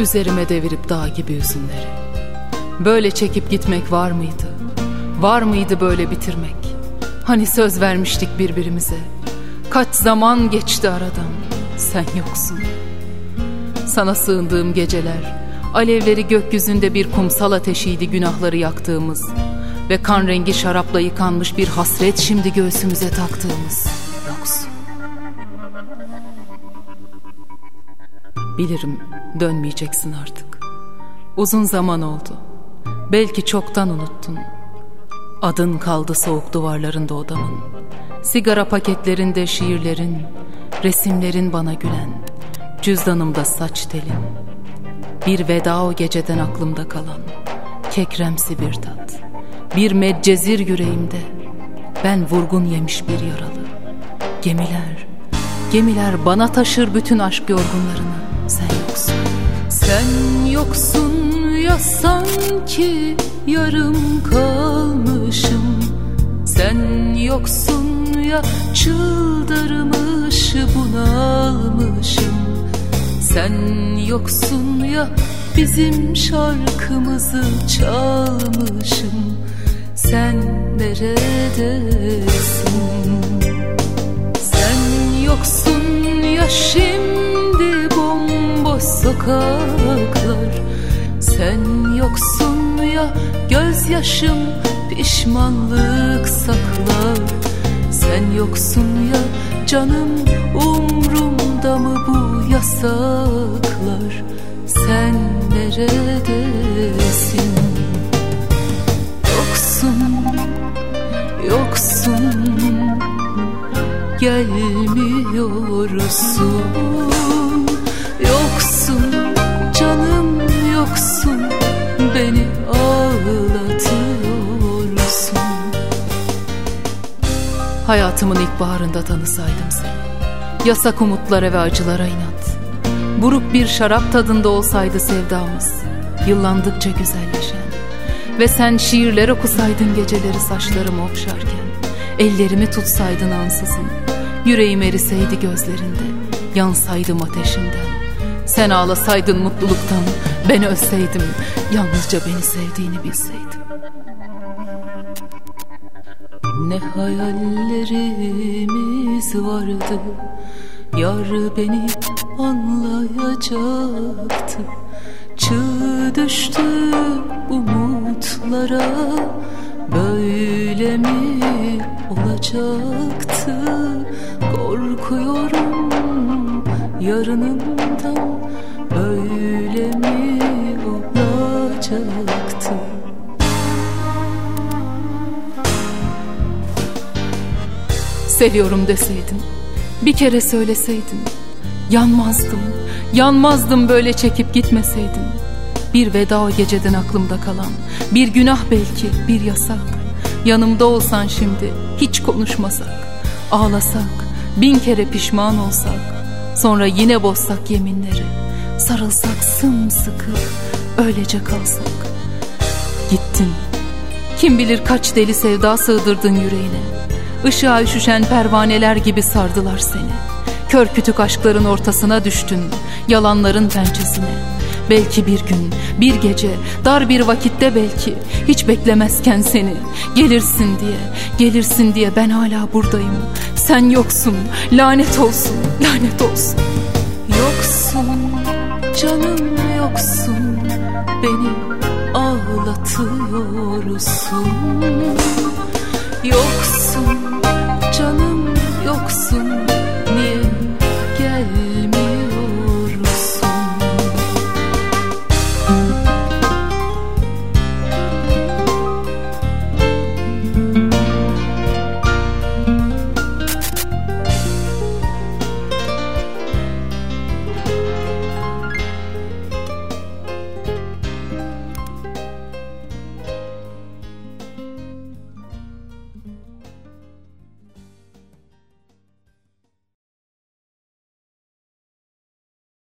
Üzerime devirip dağ gibi üzünleri Böyle çekip gitmek var mıydı? Var mıydı böyle bitirmek? Hani söz vermiştik birbirimize Kaç zaman geçti aradan Sen yoksun Sana sığındığım geceler Alevleri gökyüzünde bir kumsal ateşiydi günahları yaktığımız Ve kan rengi şarapla yıkanmış bir hasret şimdi göğsümüze taktığımız Yoksun Bilirim dönmeyeceksin artık. Uzun zaman oldu. Belki çoktan unuttun. Adın kaldı soğuk duvarlarında odamın. Sigara paketlerinde şiirlerin, resimlerin bana gülen, cüzdanımda saç telin. Bir veda o geceden aklımda kalan, kekremsi bir tat. Bir meccezir yüreğimde, ben vurgun yemiş bir yaralı. Gemiler, gemiler bana taşır bütün aşk yorgunlarını sen yoksun Sen yoksun sanki yarım kalmışım. Sen yoksun ya çıldırmış bunalmışım. Sen yoksun ya bizim şarkımızı çalmışım. Sen neredesin? Sen yoksun ya şimdi bomboş sokaklar Sen yoksun ya gözyaşım pişmanlık saklar. Sen yoksun ya canım umrumda mı bu yasaklar? Sen neredesin? Yoksun, yoksun. Gelmiyorsun Hayatımın ilk baharında tanısaydım seni. Yasak umutlara ve acılara inat. Buruk bir şarap tadında olsaydı sevdamız. Yıllandıkça güzelleşen. Ve sen şiirler okusaydın geceleri saçlarımı okşarken Ellerimi tutsaydın ansızın. Yüreğim eriseydi gözlerinde Yansaydım ateşinden. Sen ağlasaydın mutluluktan Ben ölseydim Yalnızca beni sevdiğini bilseydim Ne hayallerimiz vardı. Yar beni anlayacaktı. Çığ düştü umutlara. Böyle mi olacaktı? Korkuyorum yarınından. Böyle mi olacaktı Seviyorum deseydin Bir kere söyleseydin Yanmazdım Yanmazdım böyle çekip gitmeseydin Bir veda o geceden aklımda kalan Bir günah belki bir yasak. Yanımda olsan şimdi Hiç konuşmasak Ağlasak Bin kere pişman olsak Sonra yine bozsak yeminleri Sarılsak sımsıkı öylece kalsak. Gittin. Kim bilir kaç deli sevda sığdırdın yüreğine Işığa üşüşen pervaneler gibi sardılar seni. Kör kütük aşkların ortasına düştün Yalanların pençesine. Belki bir gün, bir gece, dar bir vakitte belki Hiç beklemezken seni Gelirsin diye, gelirsin diye ben hala buradayım. Sen yoksun, lanet olsun, lanet olsun. Yoksun Canım yoksun beni ağlatıyorsun. Yoksun canım yoksun